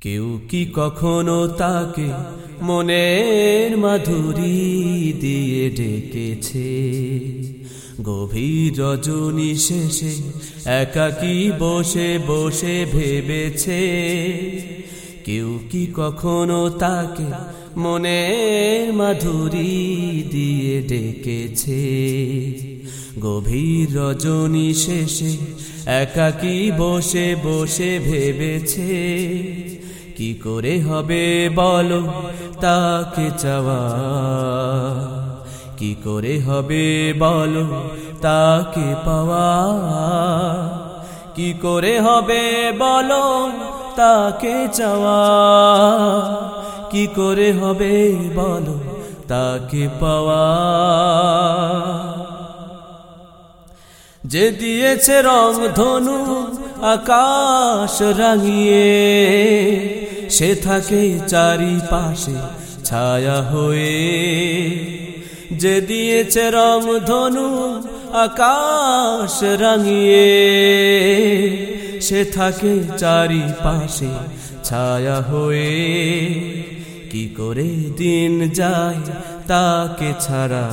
কেউ কি কখনো তাকে মনের মাধুরী দিয়ে ডেকেছে? গভীর রজনী শেষে একাকি বসে বসে ভেবেছে, কেউ কি কখনো তাকে মনের মাধুরী দিয়ে ডেকেছে? গভীর রজনী শেষে একাকি বসে বসে ভেবেছে কি করে হবে বলো? তাকে চাওয়া। কি করে হবে বলো? তাকে পাওয়া। কি করে হবে বলো? তাকে চাওয়া। কি করে হবে বলো? তাকে পাওয়া। যে দিয়েছে রং ধনু, আকাশ রাঙিয়ে সে থাকে চারিপাশে, ছায়া হয়ে। যে দিয়েছে রং ধনু, আকাশ রাঙিয়ে। সে থাকে চারিপাশে, ছায়া হয়ে। কি করে দিন যায় তাকে ছাড়া?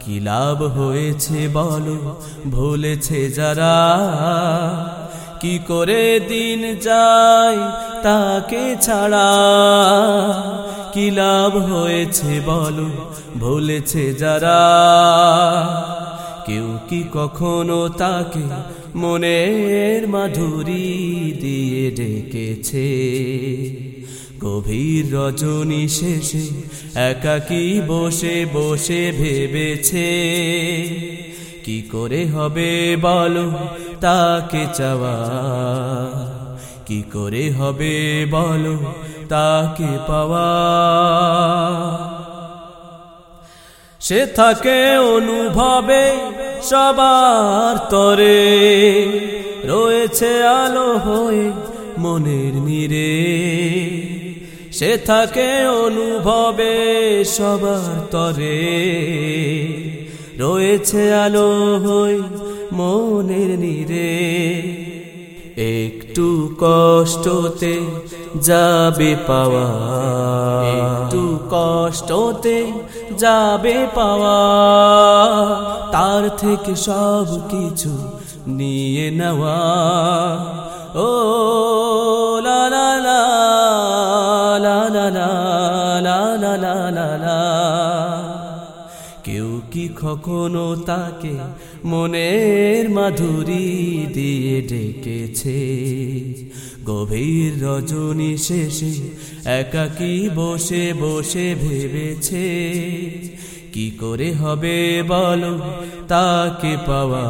কি লাভ হয়েছে বলো, ভুলেছে যারা? কি করে দিন যায় তাকে ছাড়া? কি লাভ হয়েছে বলো ভুলেছে যারা। কেউ কি কখনো তাকে মনের মাধুরী দিয়ে ডেকেছে? গভীর রজনী শেষে একাকি বসে বসে ভেবেছে। কি করে হবে বলো তাকে চাওয়া। কি করে হবে বলো, তাকে পাওয়া। সে থাকে অনুভবে সবার তরে। রয়েছে আলো হয়ে মনের নিরে। সে থাকে অনুভবে সবার তরে। রয়েছে আলো হই মনের নিরে। একটু কষ্টতে যাবে পাওয়া। একটু কষ্টতে যাবে পাওয়া। তার থেকে সব কিছু নিয়ে নেওয়া। ও লা লা লা লা লা লা লা লা লা লা কি কখনো তাকে মনের মাধুরী দিয়ে ডেকেছে? গভীর রজনী শেষে একাকি বসে বসে ভেবেছে, কি করে হবে বলো তাকে পাওয়া?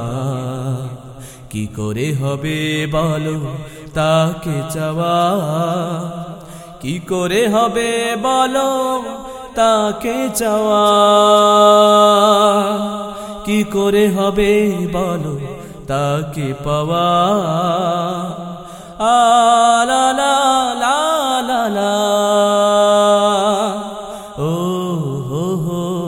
কি করে হবে বলো তাকে চাওয়া? কি করে হবে বলো তাকে চাওয়া? কি করে হবে বলো? তাকে পাওয়া। আলা লা লা। ও হো হো।